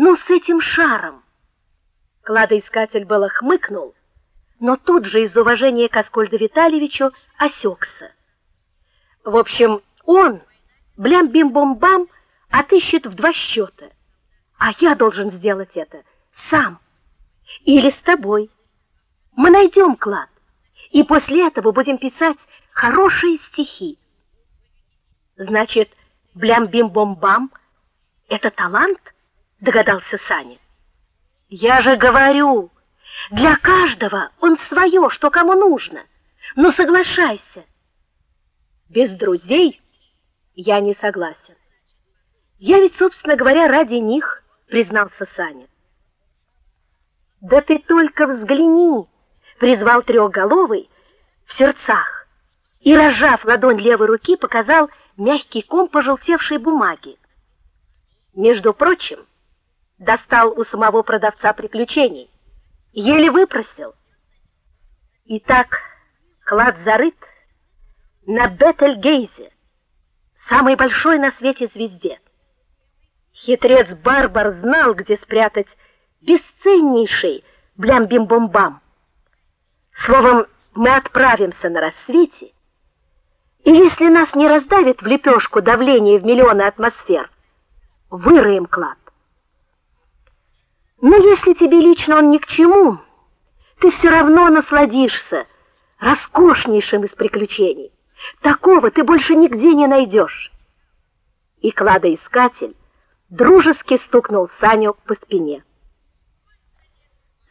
Ну с этим шаром. Кладоискатель было хмыкнул, но тут же из уважения к Аскольду Витальевичу осекся. В общем, он блям-бим-бом-бам отыщет в два счета, а я должен сделать это сам или с тобой. Мы найдем клад, и после этого будем писать хорошие стихи. Значит, блям-бим-бом-бам это талант, догадался Саня. Я же говорю, для каждого он свое, что кому нужно. Ну соглашайся. Без друзей я не согласен. Я ведь, собственно говоря, ради них, признался Саня. Да ты только взгляни, призвал трехголовый в сердцах и разжав ладонь левой руки, показал мягкий ком пожелтевшей бумаги. Между прочим, достал у самого продавца приключений, еле выпросил. Итак, клад зарыт на Бетельгейзе, самой большой на свете звезде. Хитрец Барбар знал, где спрятать бесценнейший блям-бим-бом-бам. Словом, мы отправимся на рассвете, и если нас не раздавит в лепешку давление в миллионы атмосфер, выроем клад. Если тебе лично он ни к чему, ты все равно насладишься роскошнейшим из приключений. Такого ты больше нигде не найдешь. И кладоискатель дружески стукнул Саню по спине.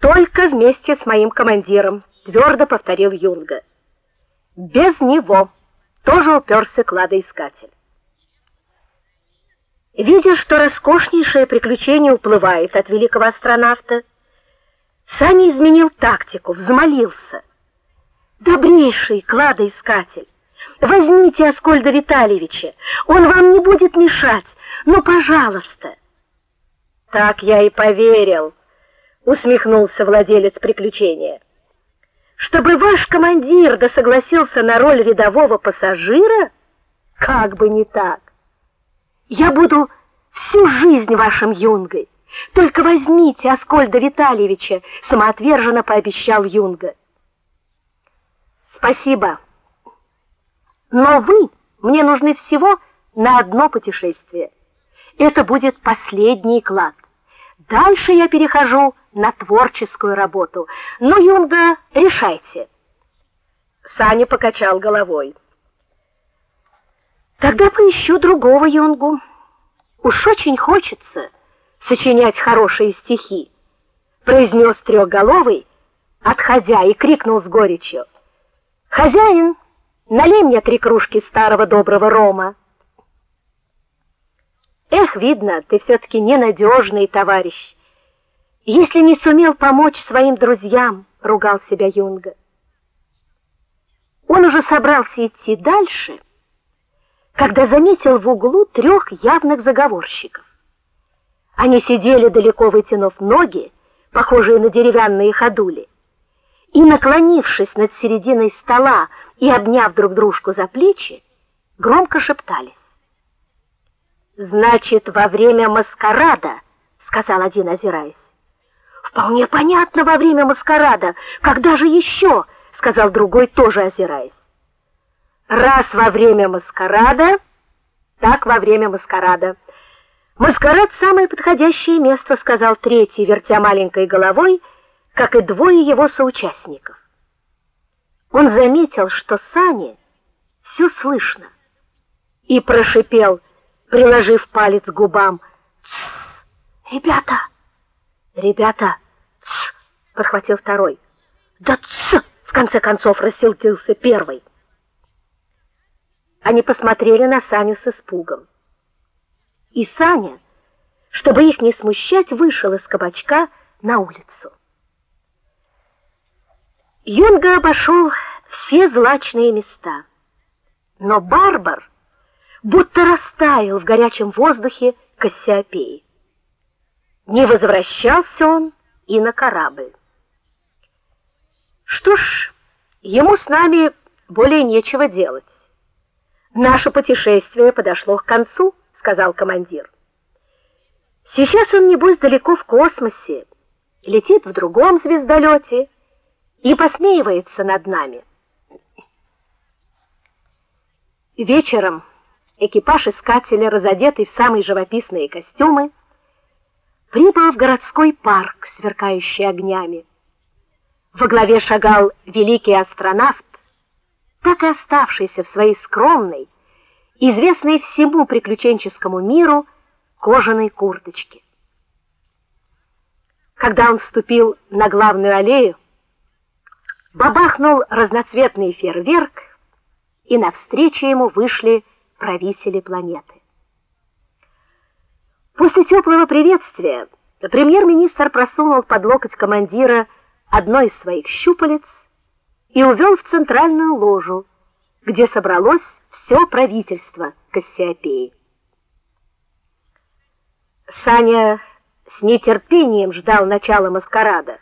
Только вместе с моим командиром, твердо повторил Юнга. Без него тоже уперся кладоискатель. Видя, что роскошнейшее приключение уплывает от великого астронавта, Саня изменил тактику, взмолился: "Добрейший кладоискатель, возьмите Аскольда Витальевича, он вам не будет мешать, но, пожалуйста". Так я и поверил, усмехнулся владелец приключения. Чтобы ваш командир да согласился на роль рядового пассажира, как бы не так. Я буду всю жизнь вашим юнгой. Только возьмите Аскольда Витальевича, самоотверженно пообещал Юнга. Спасибо. Но вы мне нужны всего на одно путешествие. Это будет последний клад. Дальше я перехожу на творческую работу. Ну, Юнга, решайте. Саня покачал головой. Тогда поищу другого юнгу. Уж очень хочется сочинять хорошие стихи, произнес трехголовый, отходя и крикнул с горечью: "Хозяин, налей мне три кружки старого доброго рома". Эх, видно, ты все таки ненадежный товарищ. Если не сумел помочь своим друзьям, ругал себя Юнга. Он уже собрался идти дальше, когда заметил в углу трех явных заговорщиков. Они сидели далеко вытянув ноги, похожие на деревянные ходули, и наклонившись над серединой стола и обняв друг дружку за плечи, громко шептались. Значит, во время маскарада, сказал один, озираясь. Вполне понятно, во время маскарада. Когда же еще?» — сказал другой, тоже озираясь. Раз во время маскарада, так во время маскарада. Маскарад самое подходящее место, сказал третий, вертя маленькой головой, как и двое его соучастников. Он заметил, что Сане все слышно, и прошипел, приложив палец к губам: "Ребята! Ребята!" подхватил второй. "Да тс!" в конце концов рассердился первый. Они посмотрели на Саню с испугом. И Саня, чтобы их не смущать, вышел из кабачка на улицу. Юнга обошел все злачные места. Но Барбар будто растаял в горячем воздухе Кассиопеи. Не возвращался он и на корабль. Что ж, ему с нами более нечего делать. Наше путешествие подошло к концу, сказал командир. Сейчас он небось далеко в космосе, летит в другом звездолете и посмеивается над нами. Вечером экипаж искателя, разодетый в самые живописные костюмы, прибыл в городской парк, сверкающий огнями. Во главе шагал великий астронавт, так и оставшийся в своей скромной, известной всему приключенческому миру кожаной курточке. Когда он вступил на главную аллею, бабахнул разноцветный фейерверк, и навстречу ему вышли правители планеты. После теплого приветствия премьер-министр просунул под локоть командира одно из своих щупалец и увел в центральную ложу, где собралось все правительство Кассиопеи. Саня с нетерпением ждал начала маскарада.